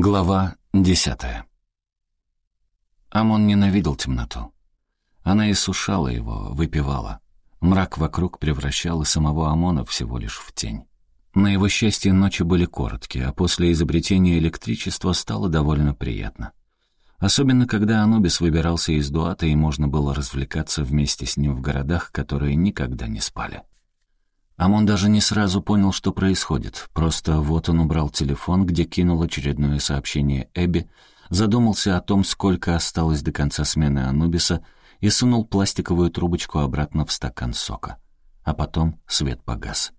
Глава десятая. Амон ненавидел темноту. Она иссушала его, выпивала. Мрак вокруг превращал и самого Амона всего лишь в тень. На его счастье ночи были короткие, а после изобретения электричества стало довольно приятно. Особенно, когда Анубис выбирался из Дуата, и можно было развлекаться вместе с ним в городах, которые никогда не спали. Амон даже не сразу понял, что происходит. Просто вот он убрал телефон, где кинул очередное сообщение Эбби, задумался о том, сколько осталось до конца смены Анубиса, и сунул пластиковую трубочку обратно в стакан сока. А потом свет погас.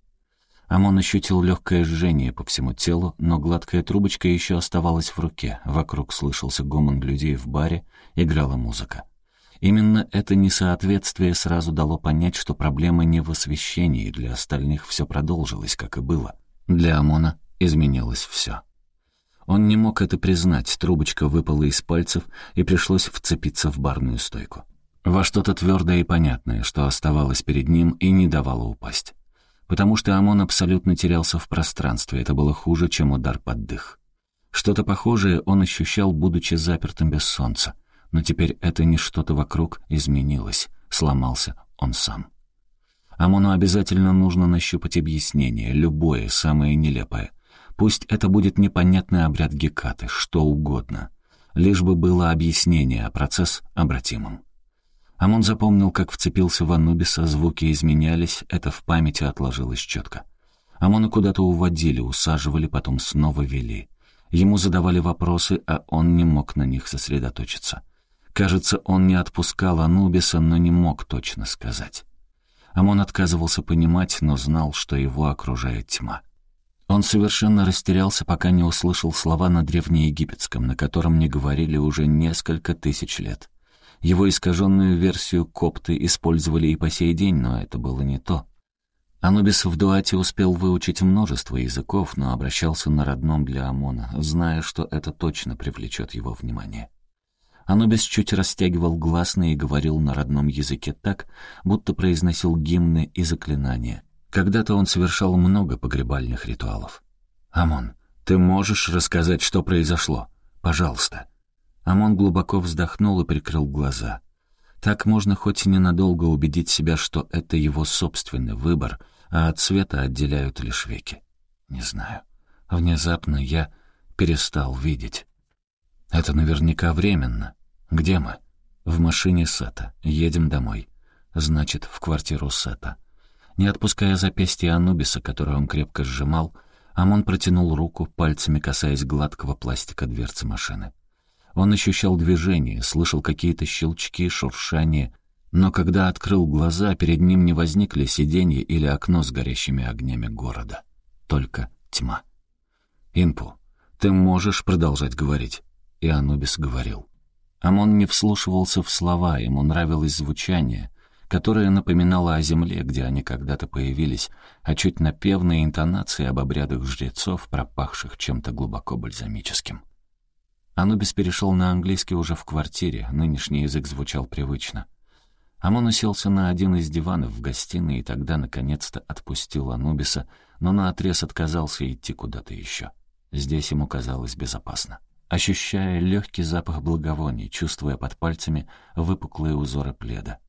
Амон ощутил легкое жжение по всему телу, но гладкая трубочка еще оставалась в руке. Вокруг слышался гомон людей в баре, играла музыка. Именно это несоответствие сразу дало понять, что проблема не в освещении, для остальных все продолжилось, как и было. Для Амона изменилось все. Он не мог это признать, трубочка выпала из пальцев и пришлось вцепиться в барную стойку. Во что-то твердое и понятное, что оставалось перед ним и не давало упасть. Потому что Амон абсолютно терялся в пространстве, это было хуже, чем удар под дых. Что-то похожее он ощущал, будучи запертым без солнца но теперь это не что-то вокруг изменилось, сломался он сам. Амону обязательно нужно нащупать объяснение, любое, самое нелепое. Пусть это будет непонятный обряд Гекаты, что угодно. Лишь бы было объяснение, а процесс обратимым. Амон запомнил, как вцепился в Анубиса, звуки изменялись, это в памяти отложилось четко. Амона куда-то уводили, усаживали, потом снова вели. Ему задавали вопросы, а он не мог на них сосредоточиться. Кажется, он не отпускал Анубиса, но не мог точно сказать. Амон отказывался понимать, но знал, что его окружает тьма. Он совершенно растерялся, пока не услышал слова на древнеегипетском, на котором не говорили уже несколько тысяч лет. Его искаженную версию копты использовали и по сей день, но это было не то. Анубис в Дуате успел выучить множество языков, но обращался на родном для Амона, зная, что это точно привлечет его внимание. Анубис чуть растягивал гласные и говорил на родном языке так, будто произносил гимны и заклинания. Когда-то он совершал много погребальных ритуалов. «Амон, ты можешь рассказать, что произошло? Пожалуйста». Амон глубоко вздохнул и прикрыл глаза. Так можно хоть и ненадолго убедить себя, что это его собственный выбор, а от света отделяют лишь веки. Не знаю. Внезапно я перестал видеть. Это наверняка временно. «Где мы?» «В машине Сета. Едем домой». «Значит, в квартиру Сета». Не отпуская запястья Анубиса, которое он крепко сжимал, Амон протянул руку, пальцами касаясь гладкого пластика дверцы машины. Он ощущал движение, слышал какие-то щелчки, шуршания, но когда открыл глаза, перед ним не возникли сиденье или окно с горящими огнями города. Только тьма. «Инпу, ты можешь продолжать говорить?» И Анубис говорил. Амон не вслушивался в слова, ему нравилось звучание, которое напоминало о земле, где они когда-то появились, а чуть напевные интонации об обрядах жрецов, пропахших чем-то глубоко бальзамическим. Анубис перешел на английский уже в квартире, нынешний язык звучал привычно. Амон уселся на один из диванов в гостиной и тогда, наконец-то, отпустил Анубиса, но наотрез отказался идти куда-то еще. Здесь ему казалось безопасно ощущая легкий запах благовоний, чувствуя под пальцами выпуклые узоры пледа.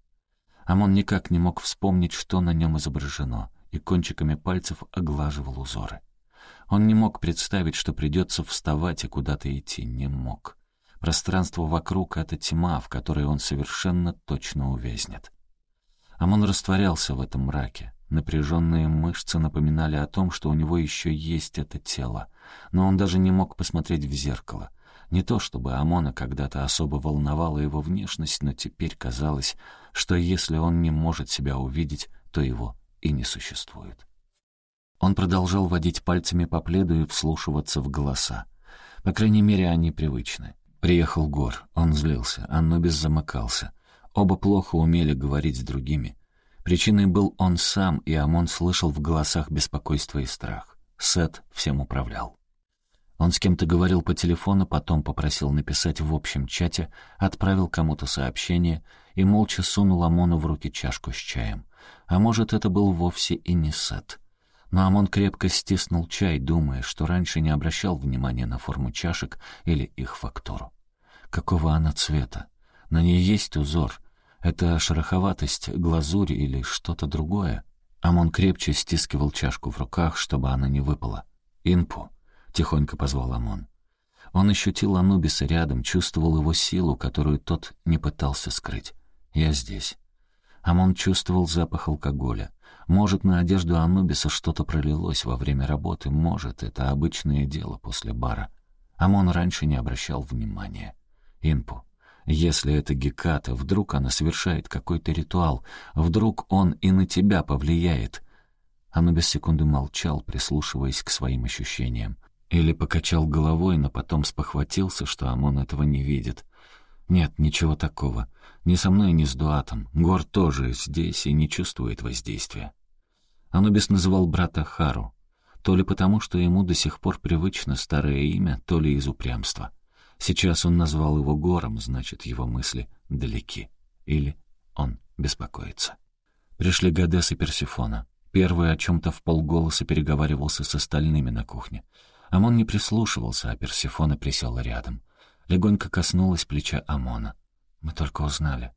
Амон никак не мог вспомнить, что на нем изображено, и кончиками пальцев оглаживал узоры. Он не мог представить, что придется вставать и куда-то идти, не мог. Пространство вокруг — это тьма, в которой он совершенно точно увязнет. Амон растворялся в этом мраке. Напряженные мышцы напоминали о том, что у него еще есть это тело, но он даже не мог посмотреть в зеркало. Не то чтобы Амона когда-то особо волновала его внешность, но теперь казалось, что если он не может себя увидеть, то его и не существует. Он продолжал водить пальцами по пледу и вслушиваться в голоса. По крайней мере, они привычны. Приехал Гор, он злился, Анубис замыкался. Оба плохо умели говорить с другими. Причиной был он сам, и Амон слышал в голосах беспокойство и страх. Сет всем управлял. Он с кем-то говорил по телефону, потом попросил написать в общем чате, отправил кому-то сообщение и молча сунул Амону в руки чашку с чаем. А может, это был вовсе и не Сет. Но Амон крепко стиснул чай, думая, что раньше не обращал внимания на форму чашек или их фактуру. Какого она цвета? На ней есть узор. Это шероховатость, глазурь или что-то другое? Амон крепче стискивал чашку в руках, чтобы она не выпала. «Инпу», — тихонько позвал Амон. Он ощутил Анубиса рядом, чувствовал его силу, которую тот не пытался скрыть. «Я здесь». Амон чувствовал запах алкоголя. Может, на одежду Анубиса что-то пролилось во время работы, может, это обычное дело после бара. Амон раньше не обращал внимания. Инпу. Если это Геката, вдруг она совершает какой-то ритуал, вдруг он и на тебя повлияет. Анубис секунду молчал, прислушиваясь к своим ощущениям. Или покачал головой, но потом спохватился, что Амон этого не видит. Нет, ничего такого. Ни со мной, ни с Дуатом. Гор тоже здесь и не чувствует воздействия. Анубис называл брата Хару. То ли потому, что ему до сих пор привычно старое имя, то ли из упрямства. Сейчас он назвал его Гором, значит, его мысли далеки. Или он беспокоится. Пришли Гадес и Персифона. Первый о чем-то в полголоса переговаривался с остальными на кухне. Амон не прислушивался, а Персифона присела рядом. Легонько коснулась плеча Амона. Мы только узнали.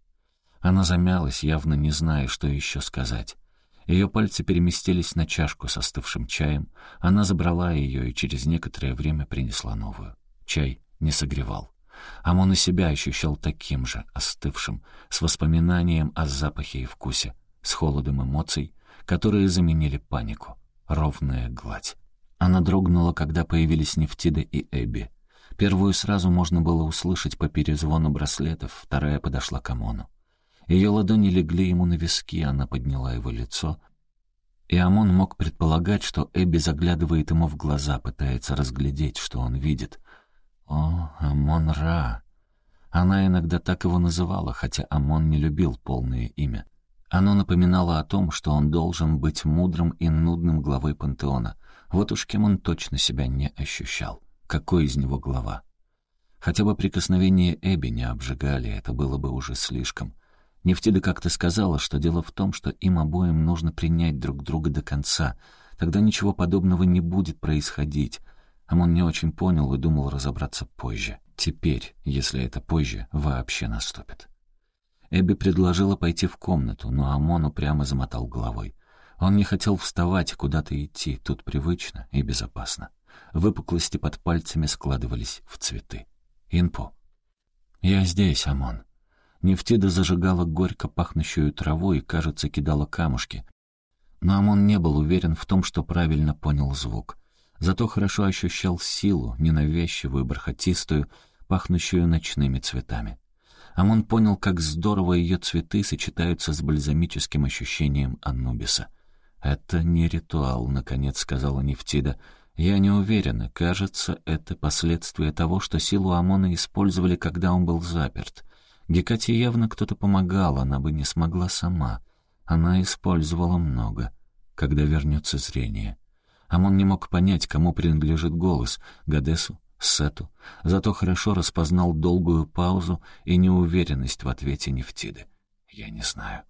Она замялась, явно не зная, что еще сказать. Ее пальцы переместились на чашку с остывшим чаем. Она забрала ее и через некоторое время принесла новую. Чай не согревал. Амон и себя ощущал таким же, остывшим, с воспоминанием о запахе и вкусе, с холодом эмоций, которые заменили панику. Ровная гладь. Она дрогнула, когда появились Нефтида и Эбби. Первую сразу можно было услышать по перезвону браслетов, вторая подошла к Амону. Ее ладони легли ему на виски, она подняла его лицо. И Амон мог предполагать, что Эбби заглядывает ему в глаза, пытается разглядеть, что он видит. О, Амон Ра! Она иногда так его называла, хотя Амон не любил полное имя. Оно напоминало о том, что он должен быть мудрым и нудным главой пантеона. Вот уж кем он точно себя не ощущал. Какой из него глава? Хотя бы прикосновение Эбби не обжигали, это было бы уже слишком. Нефтида как-то сказала, что дело в том, что им обоим нужно принять друг друга до конца. Тогда ничего подобного не будет происходить. Амон не очень понял и думал разобраться позже. Теперь, если это позже, вообще наступит. Эбби предложила пойти в комнату, но Амон упрямо замотал головой. Он не хотел вставать куда-то идти, тут привычно и безопасно. Выпуклости под пальцами складывались в цветы. «Инпо». «Я здесь, Амон», Нефтида зажигала горько пахнущую траву и, кажется, кидала камушки. Но Амон не был уверен в том, что правильно понял звук. Зато хорошо ощущал силу, ненавязчивую, бархатистую, пахнущую ночными цветами. Амон понял, как здорово ее цветы сочетаются с бальзамическим ощущением Анубиса. «Это не ритуал», — наконец сказала Нефтида. «Я не уверена. Кажется, это последствия того, что силу Амона использовали, когда он был заперт. Гекате явно кто-то помогал, она бы не смогла сама. Она использовала много. Когда вернется зрение. Амон не мог понять, кому принадлежит голос — Гадесу, Сету. Зато хорошо распознал долгую паузу и неуверенность в ответе Нефтиды. «Я не знаю».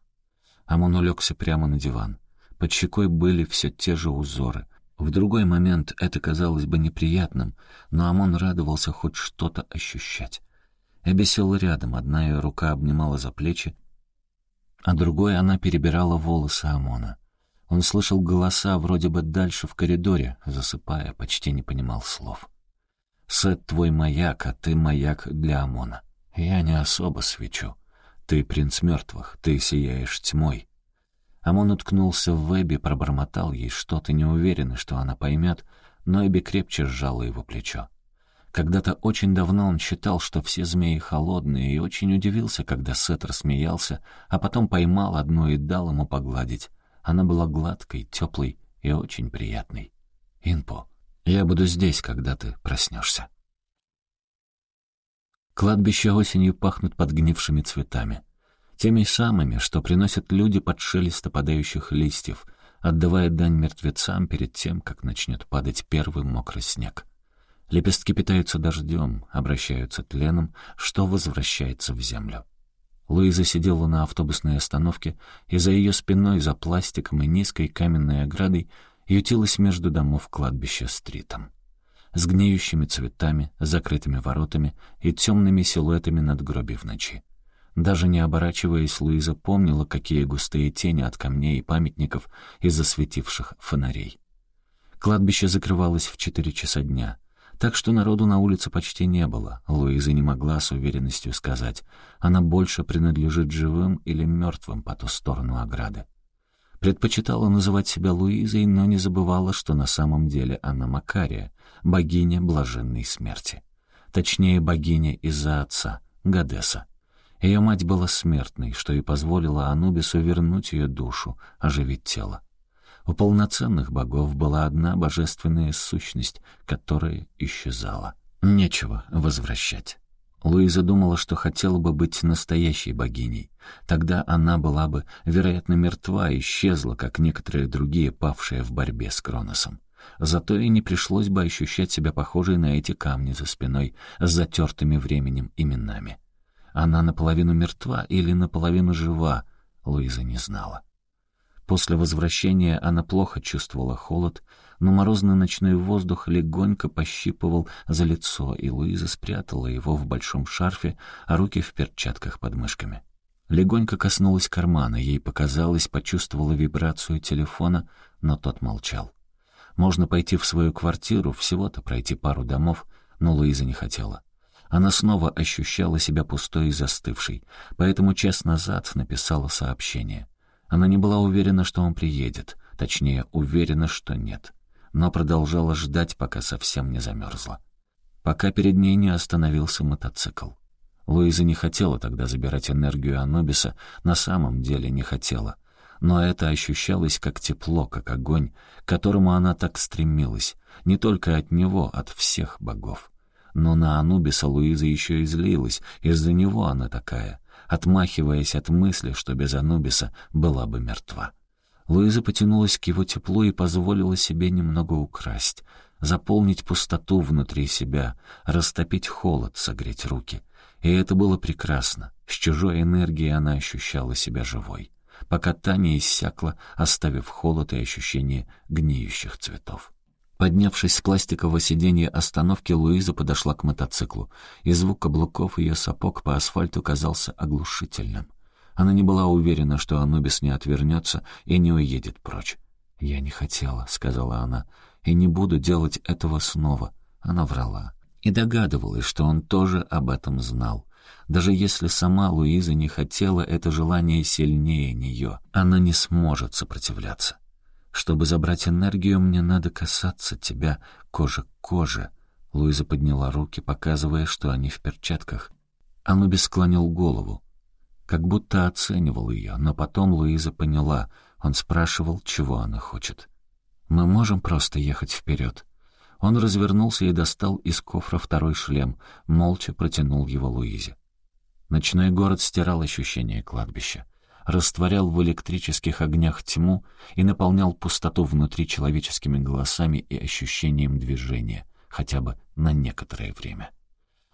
Амон улегся прямо на диван. Под щекой были все те же узоры. В другой момент это казалось бы неприятным, но Амон радовался хоть что-то ощущать. Эбби села рядом, одна ее рука обнимала за плечи, а другой она перебирала волосы Амона. Он слышал голоса вроде бы дальше в коридоре, засыпая, почти не понимал слов. «Сет твой маяк, а ты маяк для Амона. Я не особо свечу. Ты принц мертвых, ты сияешь тьмой». Амон уткнулся в Эбби, пробормотал ей что-то, неуверенный, что она поймет, но Эбби крепче сжала его плечо. Когда-то очень давно он считал, что все змеи холодные, и очень удивился, когда Сет рассмеялся, а потом поймал одну и дал ему погладить. Она была гладкой, теплой и очень приятной. «Инпо, я буду здесь, когда ты проснешься». Кладбища осенью пахнут подгнившими цветами. Теми самыми, что приносят люди под шелест опадающих листьев, отдавая дань мертвецам перед тем, как начнет падать первый мокрый снег. Лепестки питаются дождем, обращаются тленом, что возвращается в землю. Луиза сидела на автобусной остановке, и за ее спиной, за пластиком и низкой каменной оградой, ютилась между домов кладбища стритом. С гниющими цветами, закрытыми воротами и темными силуэтами надгробий в ночи. Даже не оборачиваясь, Луиза помнила, какие густые тени от камней и памятников из засветивших фонарей. Кладбище закрывалось в четыре часа дня, так что народу на улице почти не было. Луиза не могла с уверенностью сказать, она больше принадлежит живым или мертвым по ту сторону ограды. Предпочитала называть себя Луизой, но не забывала, что на самом деле она Макария, богиня блаженной смерти. Точнее, богиня из-за отца, Гадеса. Ее мать была смертной, что и позволило Анубису вернуть ее душу, оживить тело. У полноценных богов была одна божественная сущность, которая исчезала. Нечего возвращать. Луиза думала, что хотела бы быть настоящей богиней. Тогда она была бы, вероятно, мертва и исчезла, как некоторые другие, павшие в борьбе с Кроносом. Зато и не пришлось бы ощущать себя похожей на эти камни за спиной с затертыми временем именами. Она наполовину мертва или наполовину жива, Луиза не знала. После возвращения она плохо чувствовала холод, но морозный ночной воздух легонько пощипывал за лицо, и Луиза спрятала его в большом шарфе, а руки в перчатках под мышками. Легонько коснулась кармана, ей показалось, почувствовала вибрацию телефона, но тот молчал. Можно пойти в свою квартиру, всего-то пройти пару домов, но Луиза не хотела. Она снова ощущала себя пустой и застывшей, поэтому час назад написала сообщение. Она не была уверена, что он приедет, точнее, уверена, что нет, но продолжала ждать, пока совсем не замерзла. Пока перед ней не остановился мотоцикл. Луиза не хотела тогда забирать энергию Анубиса, на самом деле не хотела. Но это ощущалось как тепло, как огонь, к которому она так стремилась, не только от него, от всех богов. Но на Анубиса Луиза еще и злилась, из-за него она такая, отмахиваясь от мысли, что без Анубиса была бы мертва. Луиза потянулась к его теплу и позволила себе немного украсть, заполнить пустоту внутри себя, растопить холод, согреть руки. И это было прекрасно. С чужой энергией она ощущала себя живой, пока та не иссякла, оставив холод и ощущение гниющих цветов. Поднявшись с пластикового сиденья остановки, Луиза подошла к мотоциклу, и звук каблуков ее сапог по асфальту казался оглушительным. Она не была уверена, что Анубис не отвернется и не уедет прочь. «Я не хотела», — сказала она, — «и не буду делать этого снова». Она врала. И догадывалась, что он тоже об этом знал. Даже если сама Луиза не хотела, это желание сильнее нее. Она не сможет сопротивляться. Чтобы забрать энергию, мне надо касаться тебя кожа к коже. Луиза подняла руки, показывая, что они в перчатках. Анубис склонил голову, как будто оценивал ее, но потом Луиза поняла, он спрашивал, чего она хочет. «Мы можем просто ехать вперед?» Он развернулся и достал из кофра второй шлем, молча протянул его Луизе. Ночной город стирал ощущение кладбища растворял в электрических огнях тьму и наполнял пустоту внутри человеческими голосами и ощущением движения, хотя бы на некоторое время.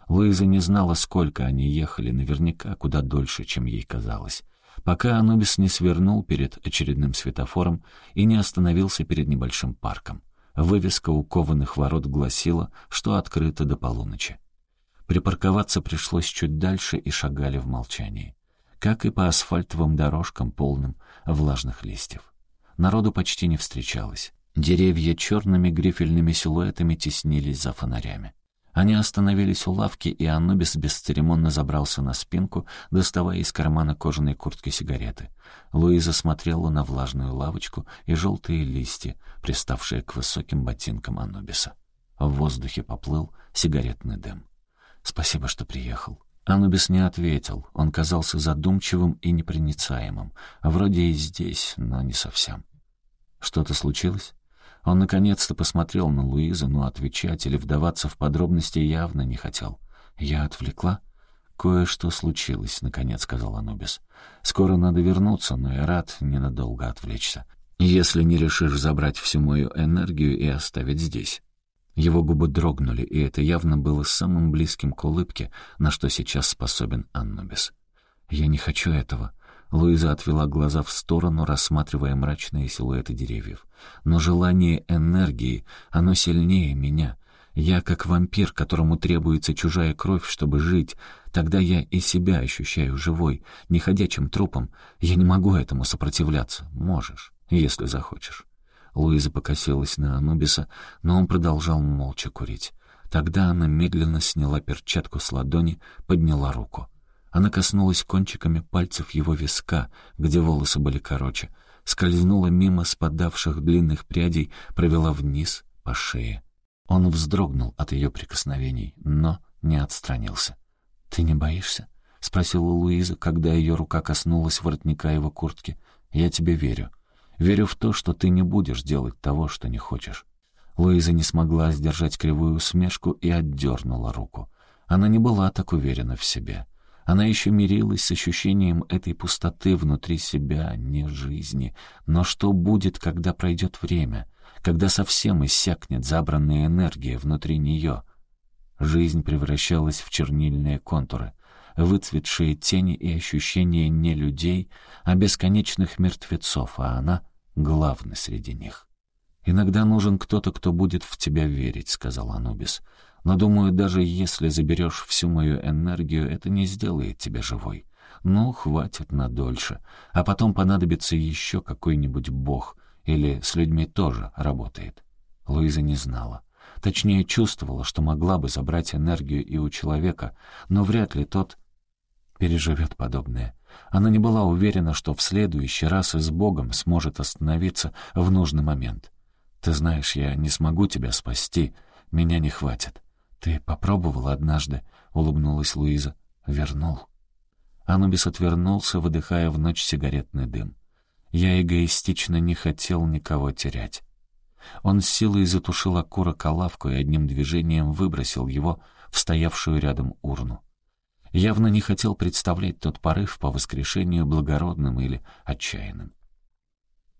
Луиза не знала, сколько они ехали, наверняка куда дольше, чем ей казалось, пока Анубис не свернул перед очередным светофором и не остановился перед небольшим парком. Вывеска у кованых ворот гласила, что открыто до полуночи. Припарковаться пришлось чуть дальше и шагали в молчании как и по асфальтовым дорожкам, полным влажных листьев. Народу почти не встречалось. Деревья черными грифельными силуэтами теснились за фонарями. Они остановились у лавки, и Анубис бесцеремонно забрался на спинку, доставая из кармана кожаной куртки сигареты. Луиза смотрела на влажную лавочку и желтые листья, приставшие к высоким ботинкам Анубиса. В воздухе поплыл сигаретный дым. «Спасибо, что приехал», Анубис не ответил. Он казался задумчивым и непроницаемым. Вроде и здесь, но не совсем. Что-то случилось? Он наконец-то посмотрел на Луизу, но отвечать или вдаваться в подробности явно не хотел. «Я отвлекла?» «Кое-что случилось», — наконец сказал Анубис. «Скоро надо вернуться, но я рад ненадолго отвлечься. Если не решишь забрать всю мою энергию и оставить здесь». Его губы дрогнули, и это явно было самым близким к улыбке, на что сейчас способен Аннубис. «Я не хочу этого». Луиза отвела глаза в сторону, рассматривая мрачные силуэты деревьев. «Но желание энергии, оно сильнее меня. Я как вампир, которому требуется чужая кровь, чтобы жить. Тогда я и себя ощущаю живой, неходячим трупом. Я не могу этому сопротивляться. Можешь, если захочешь». Луиза покосилась на Анубиса, но он продолжал молча курить. Тогда она медленно сняла перчатку с ладони, подняла руку. Она коснулась кончиками пальцев его виска, где волосы были короче, скользнула мимо спадавших длинных прядей, провела вниз по шее. Он вздрогнул от ее прикосновений, но не отстранился. «Ты не боишься?» — спросила Луиза, когда ее рука коснулась воротника его куртки. «Я тебе верю. Верю в то, что ты не будешь делать того, что не хочешь». Луиза не смогла сдержать кривую усмешку и отдернула руку. Она не была так уверена в себе. Она еще мирилась с ощущением этой пустоты внутри себя, не жизни. Но что будет, когда пройдет время? когда совсем иссякнет забранная энергия внутри нее. Жизнь превращалась в чернильные контуры, выцветшие тени и ощущения не людей, а бесконечных мертвецов, а она — главный среди них. «Иногда нужен кто-то, кто будет в тебя верить», — сказал Анубис. «Но, думаю, даже если заберешь всю мою энергию, это не сделает тебя живой. Ну, хватит на дольше. А потом понадобится еще какой-нибудь бог, или с людьми тоже работает? Луиза не знала. Точнее, чувствовала, что могла бы забрать энергию и у человека, но вряд ли тот переживет подобное. Она не была уверена, что в следующий раз и с Богом сможет остановиться в нужный момент. «Ты знаешь, я не смогу тебя спасти, меня не хватит». «Ты попробовал однажды?» — улыбнулась Луиза. «Вернул». Анубис отвернулся, выдыхая в ночь сигаретный дым. Я эгоистично не хотел никого терять. Он с силой затушил окурок о лавку и одним движением выбросил его в стоявшую рядом урну. Явно не хотел представлять тот порыв по воскрешению благородным или отчаянным.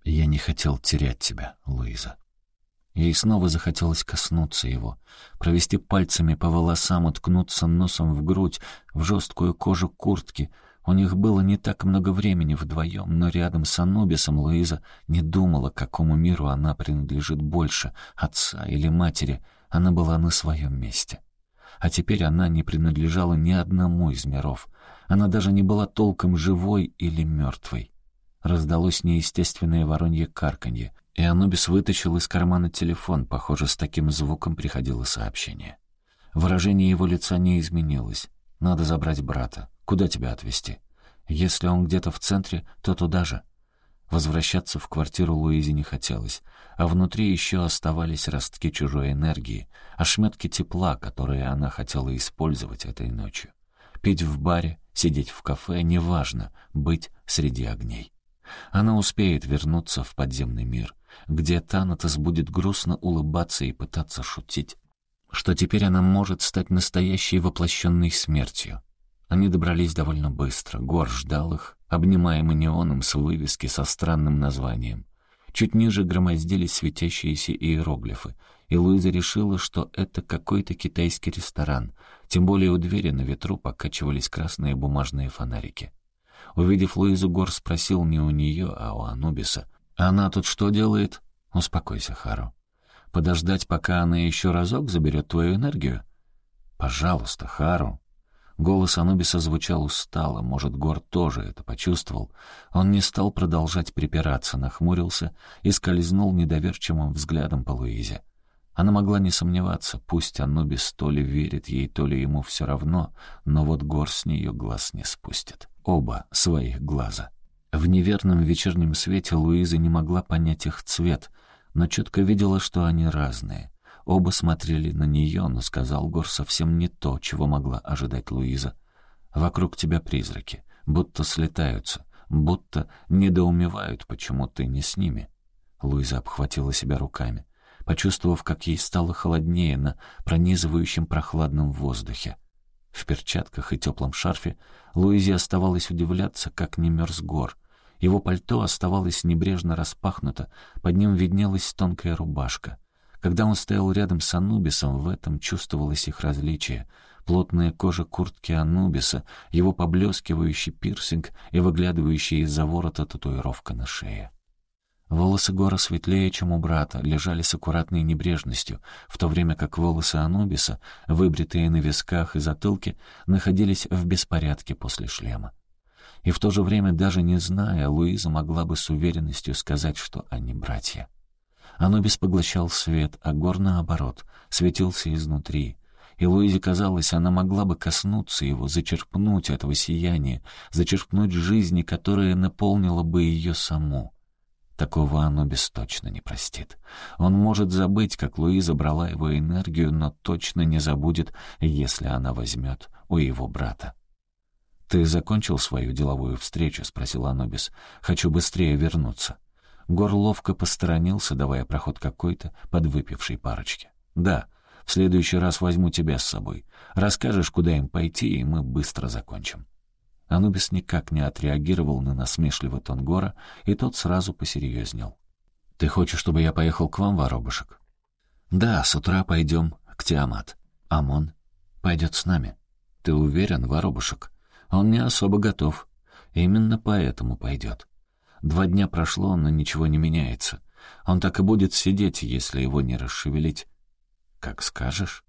«Я не хотел терять тебя, Луиза». Ей снова захотелось коснуться его, провести пальцами по волосам, уткнуться носом в грудь, в жесткую кожу куртки — у них было не так много времени вдвоем, но рядом с Анубисом Луиза не думала, к какому миру она принадлежит больше, отца или матери. Она была на своем месте. А теперь она не принадлежала ни одному из миров. Она даже не была толком живой или мертвой. Раздалось неестественное воронье карканье, и Анубис вытащил из кармана телефон, похоже, с таким звуком приходило сообщение. Выражение его лица не изменилось. «Надо забрать брата. Куда тебя отвезти? Если он где-то в центре, то туда же. Возвращаться в квартиру Луизе не хотелось, а внутри еще оставались ростки чужой энергии, ошметки тепла, которые она хотела использовать этой ночью. Пить в баре, сидеть в кафе — неважно, быть среди огней. Она успеет вернуться в подземный мир, где Танатос будет грустно улыбаться и пытаться шутить, что теперь она может стать настоящей воплощенной смертью. Они добрались довольно быстро. Гор ждал их, обнимаемый неоном с вывески со странным названием. Чуть ниже громоздились светящиеся иероглифы, и Луиза решила, что это какой-то китайский ресторан, тем более у двери на ветру покачивались красные бумажные фонарики. Увидев Луизу, Гор спросил не у нее, а у Анубиса. «Она тут что делает?» «Успокойся, Хару. Подождать, пока она еще разок заберет твою энергию?» «Пожалуйста, Хару», Голос Анубиса звучал устало, может, Гор тоже это почувствовал. Он не стал продолжать припираться, нахмурился и скользнул недоверчивым взглядом по Луизе. Она могла не сомневаться, пусть Анубис то ли верит ей, то ли ему все равно, но вот Гор с нее глаз не спустит. Оба своих глаза. В неверном вечернем свете Луиза не могла понять их цвет, но четко видела, что они разные — Оба смотрели на нее, но сказал Гор совсем не то, чего могла ожидать Луиза. «Вокруг тебя призраки, будто слетаются, будто недоумевают, почему ты не с ними». Луиза обхватила себя руками, почувствовав, как ей стало холоднее на пронизывающем прохладном воздухе. В перчатках и теплом шарфе Луизе оставалось удивляться, как не мерз гор. Его пальто оставалось небрежно распахнуто, под ним виднелась тонкая рубашка — когда он стоял рядом с Анубисом, в этом чувствовалось их различие. плотная кожа куртки Анубиса, его поблескивающий пирсинг и выглядывающая из-за ворота татуировка на шее. Волосы Гора светлее, чем у брата, лежали с аккуратной небрежностью, в то время как волосы Анубиса, выбритые на висках и затылке, находились в беспорядке после шлема. И в то же время, даже не зная, Луиза могла бы с уверенностью сказать, что они братья. Анубис поглощал свет, а Гор, наоборот, светился изнутри. И Луизе казалось, она могла бы коснуться его, зачерпнуть этого сияния, зачерпнуть жизни, которая наполнила бы ее саму. Такого Анубис точно не простит. Он может забыть, как Луиза брала его энергию, но точно не забудет, если она возьмет у его брата. «Ты закончил свою деловую встречу?» — спросил Анубис. «Хочу быстрее вернуться». Гор ловко посторонился, давая проход какой-то подвыпившей парочке. «Да, в следующий раз возьму тебя с собой. Расскажешь, куда им пойти, и мы быстро закончим». Анубис никак не отреагировал на насмешливый тон Гора, и тот сразу посерьезнел. «Ты хочешь, чтобы я поехал к вам, воробушек?» «Да, с утра пойдем к Тиамат. Амон пойдет с нами. Ты уверен, воробушек?» «Он не особо готов. Именно поэтому пойдет. Два дня прошло, но ничего не меняется. Он так и будет сидеть, если его не расшевелить». «Как скажешь».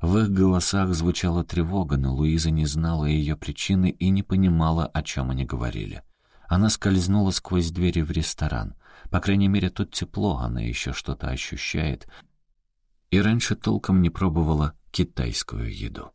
В их голосах звучала тревога, но Луиза не знала ее причины и не понимала, о чем они говорили. Она скользнула сквозь двери в ресторан. По крайней мере, тут тепло, она еще что-то ощущает. И раньше толком не пробовала китайскую еду.